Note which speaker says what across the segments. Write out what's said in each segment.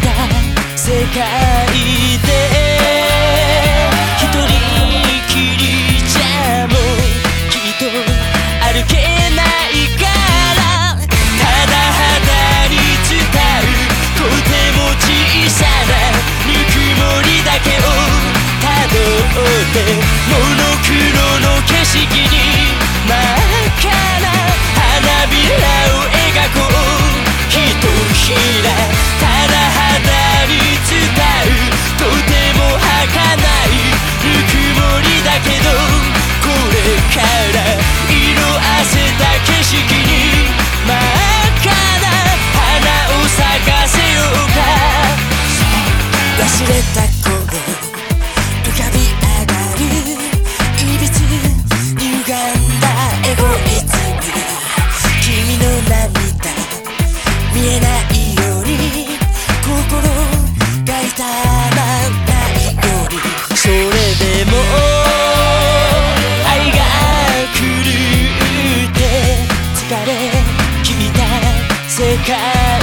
Speaker 1: た世界で一人きりじゃもうきっと歩けないからただ肌に伝うとても小さなぬくもりだけをたどってモノクロの景色に世界モノクロ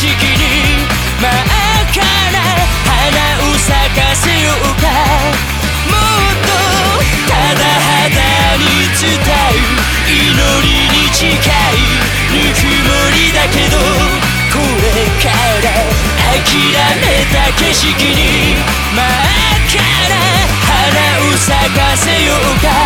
Speaker 1: 色に真っ赤な花を咲かせようかもっとただ肌に伝う祈りに近いぬくもりだけどこれから諦めた景色に真っ赤な花を咲かせようか